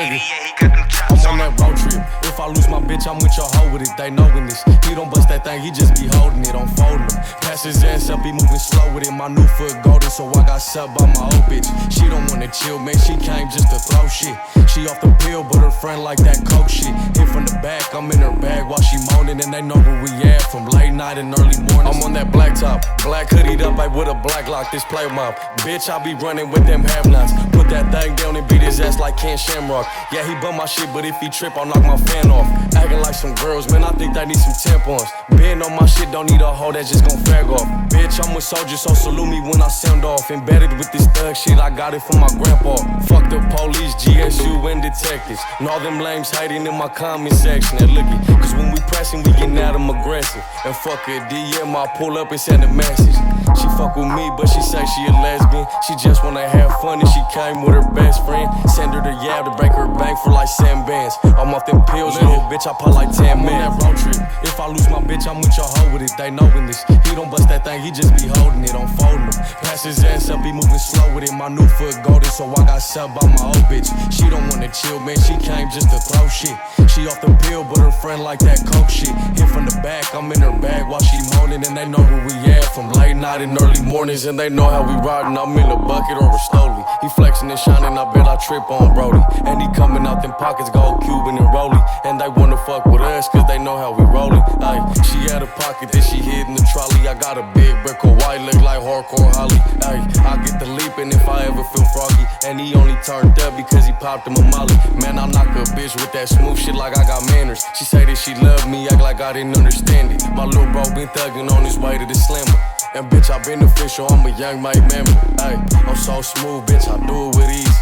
nigga. I'm on that road trip. If I lose my bitch, I'm with your hoe with it. They knowin' this. He don't bust that thing, he just be holding it, I'm folding him. Pass his ass up, he moving slow with it. My new foot golden, so I got sub by my old bitch. She don't wanna chill, man. She came just to throw shit. She off the pill, but her friend like that coke shit. Hit from the back, I'm in her bag while she moaning, and they know where we at from late night and early morning. I'm on that black top, black hoodied up like with a black lock. This play mom, bitch, I be running with them have nots. Put that thing down and beat his ass like Ken Shamrock. Yeah, he bum my shit, but if he trip, I'll knock my fan off. Acting like some girls, man, I think they need some tampons. Being on my shit, don't need a hoe that's just gon' fag off. Bitch, I'm a soldier, so salute me when I sound off. Embedded with this thug shit, I got it from my grandpa. Fuck police, and detectives. And all them lames hiding in my comment section. And look it, cause when we pressing, we getting at them aggressive. And fuck a DM, I pull up and send a message. She fuck with me, but she say she a lesbian. She just wanna have fun and she came with her best friend. Send her to Yab to break her bank for like 7 bands. I'm off them pills, little bitch, I pop like 10 men. that road trip. If I lose my bitch, I'm with your hoe with it. They knowin' this. He don't bust that thing, he just be holding it, I'm folding him. Pass his ass up, he moving slow with it. My new foot golden, so I got sub by my old bitch. She don't wanna chill, man. She came just to throw shit. She off the pill, but her friend like that coke shit. Hit from the back, I'm in her while she moaning, and they know where we at from late night and early mornings, and they know how we riding. I'm in a bucket or a stoley. He flexing and shining, I bet I trip on Brody. And he coming out them pockets, gold Cuban and Rolly. And they wanna fuck with us, cause they know how we rollin'. Ay, she had a pocket that she hid in the trolley. I got a big brick of white, look like hardcore Holly. Ay, I get if I ever feel froggy. And he only turned up because he popped him a molly. Man, I knock a bitch with that smooth shit like I got manners. She say that she love me, act like I didn't understand it. My little bro been thugging on his way to the slammer. And bitch, I beneficial, I'm a young Mike member. Ay, I'm so smooth, bitch, I do it with ease.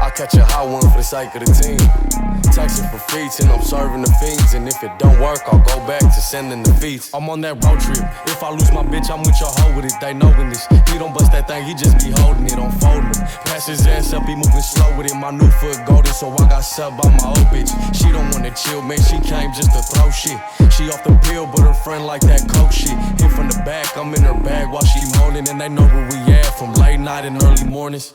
I catch a hot one for the sake of the team. Texting for feats and I'm serving the fiends. And if it don't work, I'll go back to sending the feats. I'm on that road trip. If I lose my bitch, I'm with your hoe with it. They knowin' this. He don't bust that thing, he just be holding it, I'm folding him. Pass his ass up, he moving slow with it. My new foot golden, so I got sub by my old bitch. She don't wanna chill, man. She came just to throw shit. She off the pill, but her friend like that coke shit. Hit from the back, I'm in her bag while she moaning, and they know where we at from late night and early mornings.